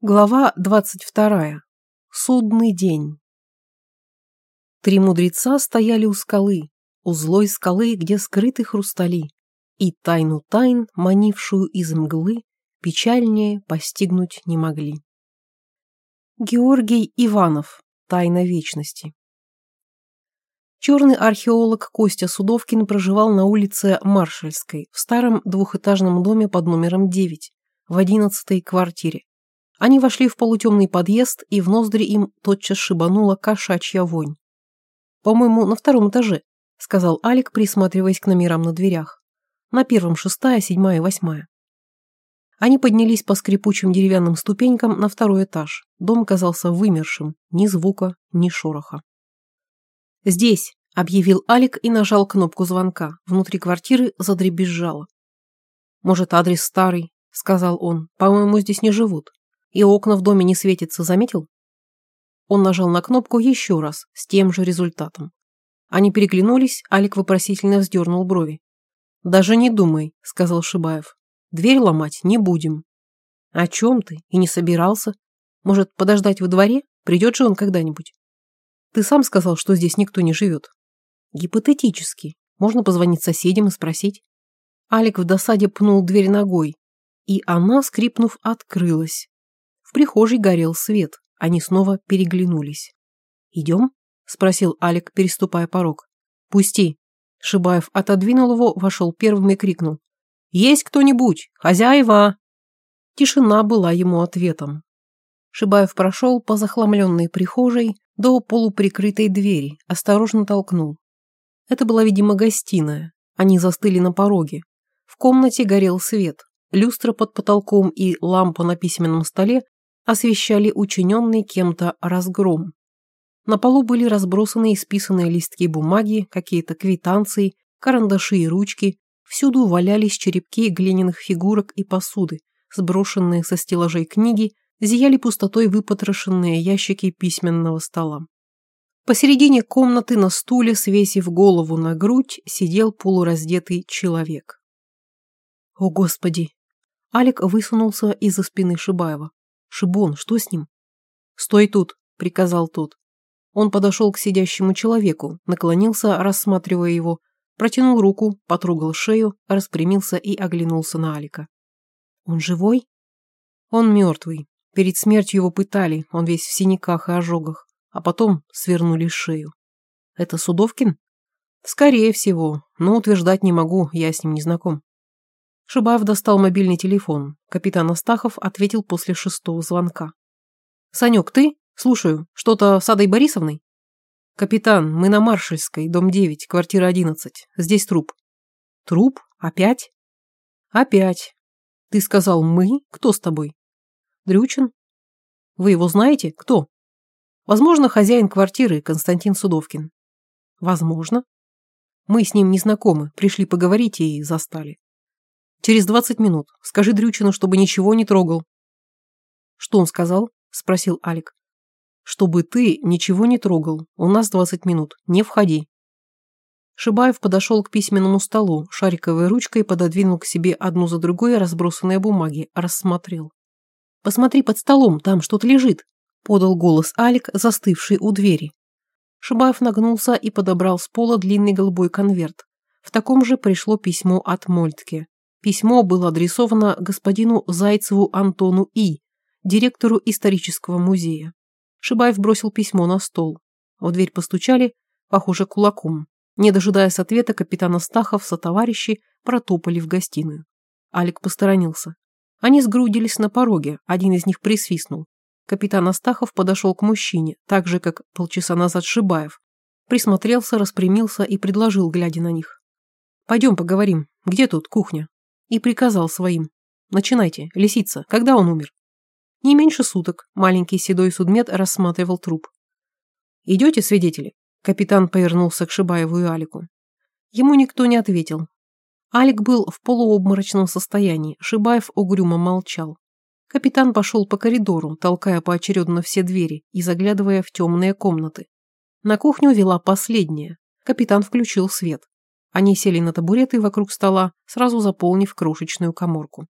Глава двадцать вторая. Судный день. Три мудреца стояли у скалы, у злой скалы, где скрыты хрустали, и тайну тайн, манившую из мглы, печальнее постигнуть не могли. Георгий Иванов. Тайна вечности. Черный археолог Костя Судовкин проживал на улице Маршальской, в старом двухэтажном доме под номером 9, в одиннадцатой квартире. Они вошли в полутемный подъезд, и в ноздри им тотчас шибанула кошачья вонь. «По-моему, на втором этаже», — сказал Алик, присматриваясь к номерам на дверях. «На первом шестая, седьмая, восьмая». Они поднялись по скрипучим деревянным ступенькам на второй этаж. Дом казался вымершим, ни звука, ни шороха. «Здесь», — объявил Алик и нажал кнопку звонка. Внутри квартиры задребезжало. «Может, адрес старый?» — сказал он. «По-моему, здесь не живут». И окна в доме не светятся, заметил? Он нажал на кнопку еще раз, с тем же результатом. Они переглянулись, Алик вопросительно вздернул брови. «Даже не думай», — сказал Шибаев. «Дверь ломать не будем». «О чем ты? И не собирался? Может, подождать во дворе? Придет же он когда-нибудь?» «Ты сам сказал, что здесь никто не живет». «Гипотетически. Можно позвонить соседям и спросить». Алик в досаде пнул дверь ногой, и она, скрипнув, открылась. В прихожей горел свет. Они снова переглянулись. «Идем?» – спросил Алик, переступая порог. «Пусти!» Шибаев отодвинул его, вошел первым и крикнул. «Есть кто-нибудь? Хозяева!» Тишина была ему ответом. Шибаев прошел по захламленной прихожей до полуприкрытой двери, осторожно толкнул. Это была, видимо, гостиная. Они застыли на пороге. В комнате горел свет. Люстра под потолком и лампа на письменном столе освещали учиненный кем-то разгром. На полу были разбросаны исписанные листки бумаги, какие-то квитанции, карандаши и ручки, всюду валялись черепки глиняных фигурок и посуды, сброшенные со стеллажей книги, зияли пустотой выпотрошенные ящики письменного стола. Посередине комнаты на стуле, свесив голову на грудь, сидел полураздетый человек. «О, Господи!» Алик высунулся из-за спины Шибаева. «Шибон, что с ним?» «Стой тут», — приказал тот. Он подошел к сидящему человеку, наклонился, рассматривая его, протянул руку, потрогал шею, распрямился и оглянулся на Алика. «Он живой?» «Он мертвый. Перед смертью его пытали, он весь в синяках и ожогах, а потом свернули шею. Это Судовкин?» «Скорее всего, но утверждать не могу, я с ним не знаком». Шибаев достал мобильный телефон. Капитан Астахов ответил после шестого звонка. «Санек, ты? Слушаю. Что-то с Адой Борисовной?» «Капитан, мы на Маршальской, дом 9, квартира 11. Здесь труп». «Труп? Опять?» «Опять. Ты сказал «мы»? Кто с тобой?» «Дрючин». «Вы его знаете? Кто?» «Возможно, хозяин квартиры Константин Судовкин». «Возможно». «Мы с ним не знакомы, пришли поговорить и застали». Через двадцать минут. Скажи Дрючину, чтобы ничего не трогал. Что он сказал? Спросил Алик. Чтобы ты ничего не трогал. У нас двадцать минут. Не входи. Шибаев подошел к письменному столу, шариковой ручкой пододвинул к себе одну за другой разбросанные бумаги, рассмотрел. «Посмотри под столом, там что-то лежит», — подал голос Алик, застывший у двери. Шибаев нагнулся и подобрал с пола длинный голубой конверт. В таком же пришло письмо от Мольтке. Письмо было адресовано господину Зайцеву Антону И., директору исторического музея. Шибаев бросил письмо на стол. В дверь постучали, похоже, кулаком. Не дожидаясь ответа, капитан Астахов со товарищи протопали в гостиную. Алик посторонился. Они сгрудились на пороге, один из них присвистнул. Капитан Астахов подошел к мужчине, так же, как полчаса назад Шибаев. Присмотрелся, распрямился и предложил, глядя на них. «Пойдем поговорим. Где тут кухня?» И приказал своим. «Начинайте, лисица, когда он умер?» «Не меньше суток», – маленький седой судмед рассматривал труп. «Идете, свидетели?» – капитан повернулся к Шибаеву и Алику. Ему никто не ответил. Алик был в полуобморочном состоянии, Шибаев угрюмо молчал. Капитан пошел по коридору, толкая поочередно все двери и заглядывая в темные комнаты. На кухню вела последняя. Капитан включил свет. Они сели на табуреты вокруг стола, сразу заполнив крошечную коморку.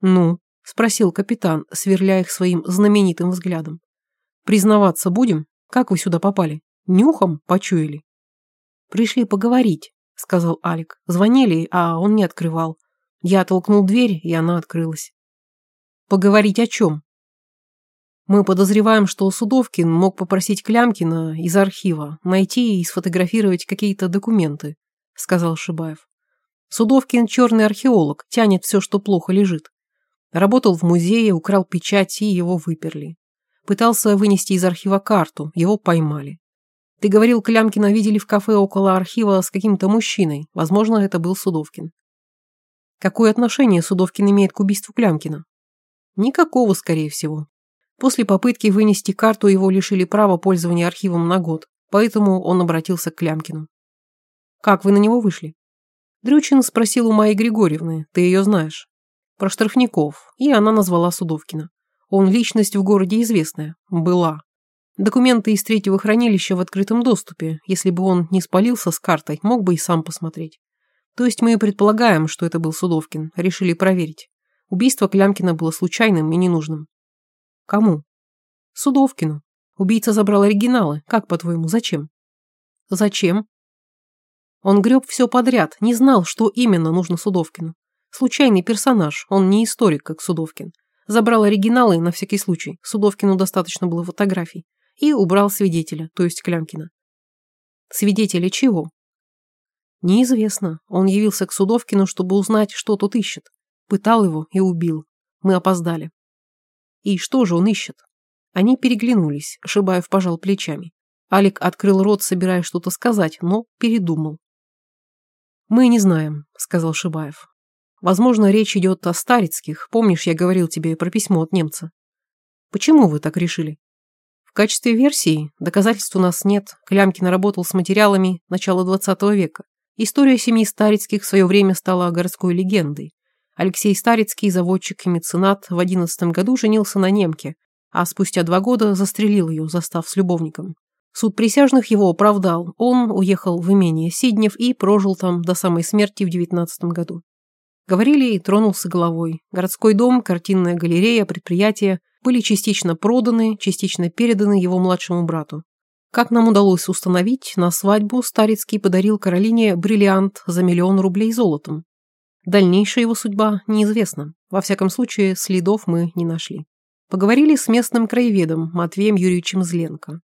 «Ну?» – Спросил капитан, сверляя их своим знаменитым взглядом. Признаваться будем? Как вы сюда попали? Нюхом почуяли? Пришли поговорить, сказал Алик. Звонили, а он не открывал. Я толкнул дверь, и она открылась. Поговорить о чем? Мы подозреваем, что Судовкин мог попросить Клямкина из архива найти и сфотографировать какие-то документы, сказал Шибаев. Судовкин черный археолог, тянет все, что плохо лежит. Работал в музее, украл печать, и его выперли. Пытался вынести из архива карту, его поймали. Ты говорил, Клямкина видели в кафе около архива с каким-то мужчиной. Возможно, это был Судовкин. Какое отношение Судовкин имеет к убийству Клямкина? Никакого, скорее всего. После попытки вынести карту его лишили права пользования архивом на год, поэтому он обратился к Клямкину. «Как вы на него вышли?» Дрючин спросил у Майи Григорьевны, ты ее знаешь. Про штрафников, и она назвала Судовкина. Он личность в городе известная. Была. Документы из третьего хранилища в открытом доступе. Если бы он не спалился с картой, мог бы и сам посмотреть. То есть мы предполагаем, что это был Судовкин. Решили проверить. Убийство Клямкина было случайным и ненужным. Кому? Судовкину. Убийца забрал оригиналы. Как, по-твоему, зачем? Зачем? Он греб все подряд, не знал, что именно нужно Судовкину. Случайный персонаж, он не историк, как Судовкин. Забрал оригиналы на всякий случай, Судовкину достаточно было фотографий, и убрал свидетеля, то есть Клямкина. Свидетеля чего? Неизвестно. Он явился к Судовкину, чтобы узнать, что тот ищет. Пытал его и убил. Мы опоздали. И что же он ищет? Они переглянулись, Шибаев пожал плечами. Алик открыл рот, собираясь что-то сказать, но передумал. «Мы не знаем», — сказал Шибаев. «Возможно, речь идет о Старицких. Помнишь, я говорил тебе про письмо от немца?» «Почему вы так решили?» «В качестве версии доказательств у нас нет. Клямкин работал с материалами начала XX века. История семьи Старицких в свое время стала городской легендой. Алексей Старицкий, заводчик и меценат, в одиннадцатом году женился на немке, а спустя два года застрелил ее, застав с любовником. Суд присяжных его оправдал. Он уехал в имение Сиднев и прожил там до самой смерти в девятнадцатом году. Говорили и тронулся головой. Городской дом, картинная галерея, предприятия были частично проданы, частично переданы его младшему брату. Как нам удалось установить, на свадьбу Старицкий подарил Каролине бриллиант за миллион рублей золотом. Дальнейшая его судьба неизвестна. Во всяком случае, следов мы не нашли. Поговорили с местным краеведом Матвеем Юрьевичем Зленко.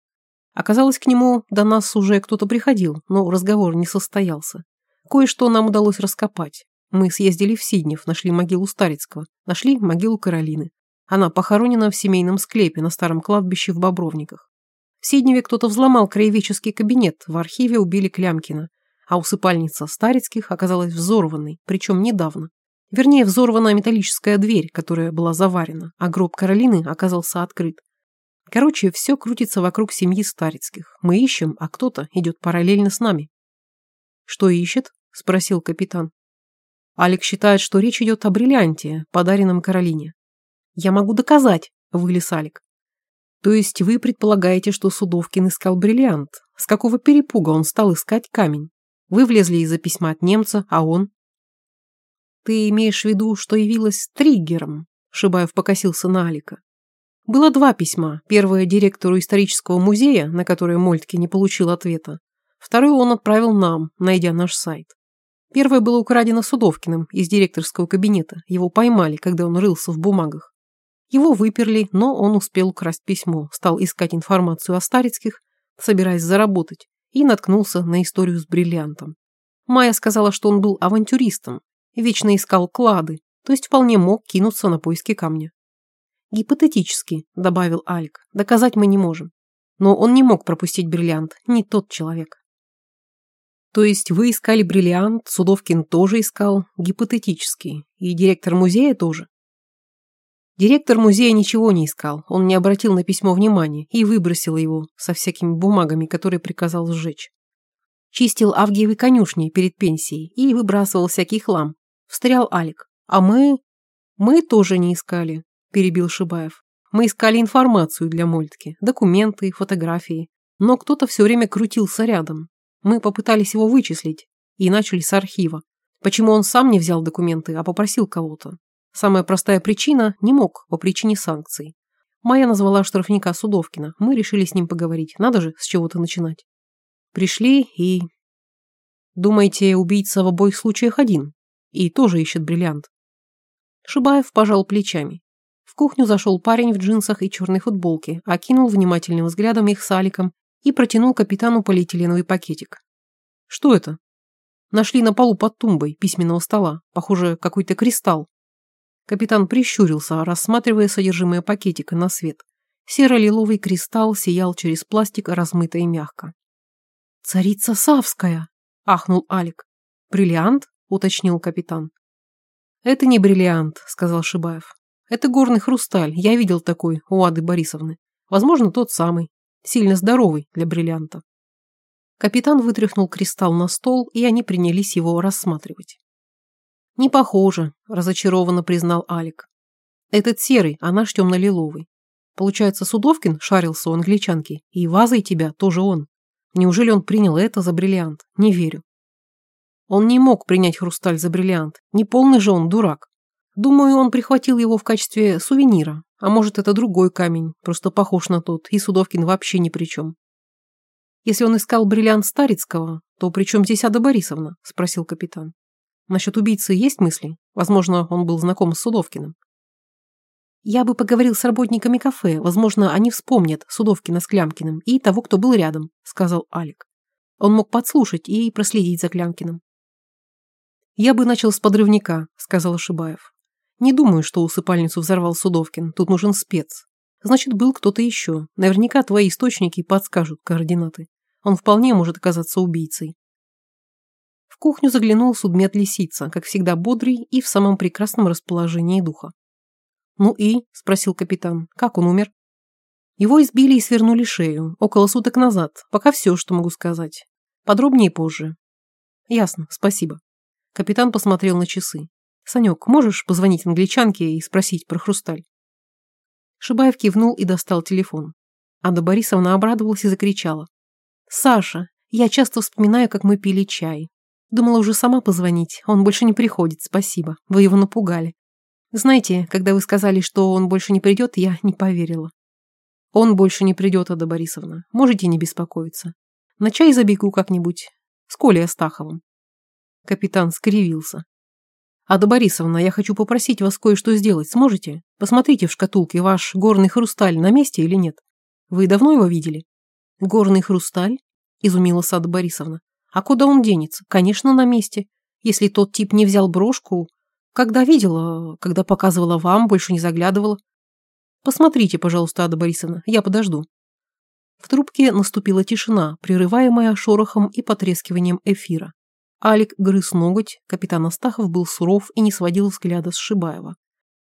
Оказалось, к нему до нас уже кто-то приходил, но разговор не состоялся. Кое-что нам удалось раскопать. Мы съездили в Сиднев, нашли могилу Старицкого, нашли могилу Каролины. Она похоронена в семейном склепе на старом кладбище в Бобровниках. В Сидневе кто-то взломал краеведческий кабинет, в архиве убили Клямкина, а усыпальница Старицких оказалась взорванной, причем недавно. Вернее, взорвана металлическая дверь, которая была заварена, а гроб Каролины оказался открыт. Короче, все крутится вокруг семьи Старицких. Мы ищем, а кто-то идет параллельно с нами. Что ищет? Спросил капитан. Алик считает, что речь идет о бриллианте, подаренном Каролине. Я могу доказать, вылез Алик. То есть вы предполагаете, что Судовкин искал бриллиант? С какого перепуга он стал искать камень? Вы влезли из-за письма от немца, а он? Ты имеешь в виду, что явилась триггером? Шибаев покосился на Алика. Было два письма. Первое директору исторического музея, на которое Мольтке не получил ответа. Второе он отправил нам, найдя наш сайт. Первое было украдено Судовкиным из директорского кабинета. Его поймали, когда он рылся в бумагах. Его выперли, но он успел украсть письмо, стал искать информацию о Старицких, собираясь заработать, и наткнулся на историю с бриллиантом. Майя сказала, что он был авантюристом, вечно искал клады, то есть вполне мог кинуться на поиски камня. Гипотетически, добавил Альк, доказать мы не можем. Но он не мог пропустить бриллиант, не тот человек. То есть вы искали бриллиант, Судовкин тоже искал, гипотетически, и директор музея тоже? Директор музея ничего не искал, он не обратил на письмо внимания и выбросил его со всякими бумагами, которые приказал сжечь. Чистил Авгиевы конюшни перед пенсией и выбрасывал всякий хлам. Встрял Алик. А мы... Мы тоже не искали перебил Шибаев. Мы искали информацию для Мольтки, документы, фотографии. Но кто-то все время крутился рядом. Мы попытались его вычислить и начали с архива. Почему он сам не взял документы, а попросил кого-то? Самая простая причина – не мог по причине санкций. Майя назвала штрафника Судовкина. Мы решили с ним поговорить. Надо же с чего-то начинать. Пришли и... Думаете, убийца в обоих случаях один? И тоже ищет бриллиант? Шибаев пожал плечами. В кухню зашел парень в джинсах и черной футболке, окинул внимательным взглядом их с Аликом и протянул капитану полиэтиленовый пакетик. Что это? Нашли на полу под тумбой письменного стола. Похоже, какой-то кристалл. Капитан прищурился, рассматривая содержимое пакетика на свет. Серо-лиловый кристалл сиял через пластик, размыто и мягко. «Царица Савская!» – ахнул Алик. «Бриллиант?» – уточнил капитан. «Это не бриллиант», – сказал Шибаев. «Это горный хрусталь. Я видел такой у Ады Борисовны. Возможно, тот самый. Сильно здоровый для бриллианта». Капитан вытряхнул кристалл на стол, и они принялись его рассматривать. «Не похоже», – разочарованно признал Алик. «Этот серый, а наш темно-лиловый. Получается, Судовкин шарился у англичанки, и вазой тебя тоже он. Неужели он принял это за бриллиант? Не верю». Он не мог принять хрусталь за бриллиант. Не полный же он дурак. Думаю, он прихватил его в качестве сувенира. А может, это другой камень, просто похож на тот, и Судовкин вообще ни при чем. Если он искал бриллиант Старицкого, то при чем здесь Ада Борисовна? Спросил капитан. Насчет убийцы есть мысли? Возможно, он был знаком с Судовкиным. Я бы поговорил с работниками кафе. Возможно, они вспомнят Судовкина с Клямкиным и того, кто был рядом, сказал Алик. Он мог подслушать и проследить за Клямкиным. Я бы начал с подрывника, сказал Шибаев. Не думаю, что усыпальницу взорвал Судовкин. Тут нужен спец. Значит, был кто-то еще. Наверняка твои источники подскажут координаты. Он вполне может оказаться убийцей. В кухню заглянул судмед Лисица, как всегда бодрый и в самом прекрасном расположении духа. «Ну и?» – спросил капитан. «Как он умер?» Его избили и свернули шею. Около суток назад. Пока все, что могу сказать. Подробнее позже. Ясно, спасибо. Капитан посмотрел на часы. Санек, можешь позвонить англичанке и спросить про хрусталь? Шибаев кивнул и достал телефон. Ада Борисовна обрадовалась и закричала. «Саша, я часто вспоминаю, как мы пили чай. Думала уже сама позвонить. Он больше не приходит, спасибо. Вы его напугали. Знаете, когда вы сказали, что он больше не придет, я не поверила. Он больше не придет, Ада Борисовна. Можете не беспокоиться. На чай забегу как-нибудь. С Колей Астаховым. Капитан скривился. Ада Борисовна, я хочу попросить вас кое-что сделать. Сможете? Посмотрите в шкатулке, ваш горный хрусталь на месте или нет? Вы давно его видели? Горный хрусталь? Изумилась Ада Борисовна. А куда он денется? Конечно, на месте. Если тот тип не взял брошку... Когда видела, когда показывала вам, больше не заглядывала. Посмотрите, пожалуйста, Ада Борисовна, я подожду. В трубке наступила тишина, прерываемая шорохом и потрескиванием эфира. Алик грыз ноготь, капитан Астахов был суров и не сводил взгляда с Шибаева.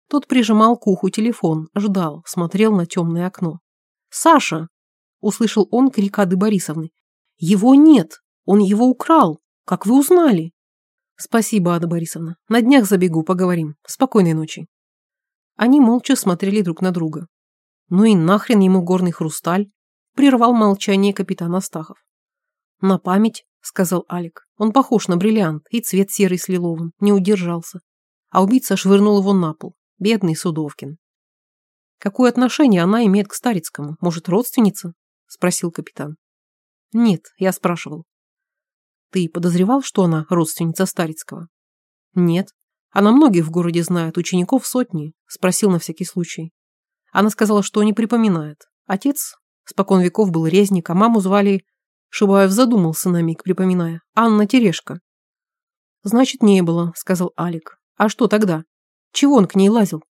Тот прижимал к уху телефон, ждал, смотрел на темное окно. «Саша!» – услышал он крик Ады Борисовны. «Его нет! Он его украл! Как вы узнали?» «Спасибо, Ада Борисовна. На днях забегу, поговорим. Спокойной ночи». Они молча смотрели друг на друга. «Ну и нахрен ему горный хрусталь?» – прервал молчание капитан Астахов. «На память», – сказал Алик. «Он похож на бриллиант, и цвет серый с лиловым. Не удержался. А убийца швырнул его на пол. Бедный Судовкин». «Какое отношение она имеет к Старицкому? Может, родственница?» – спросил капитан. «Нет, я спрашивал. Ты подозревал, что она родственница Старицкого? Нет. Она многих в городе знает, учеников сотни. Спросил на всякий случай. Она сказала, что не припоминает. Отец спокон веков был резник, а маму звали... Шибаев задумался на миг, припоминая. Анна Терешка. Значит, не было, сказал Алик. А что тогда? Чего он к ней лазил?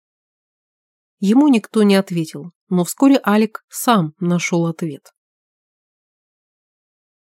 Ему никто не ответил, но вскоре Алик сам нашел ответ.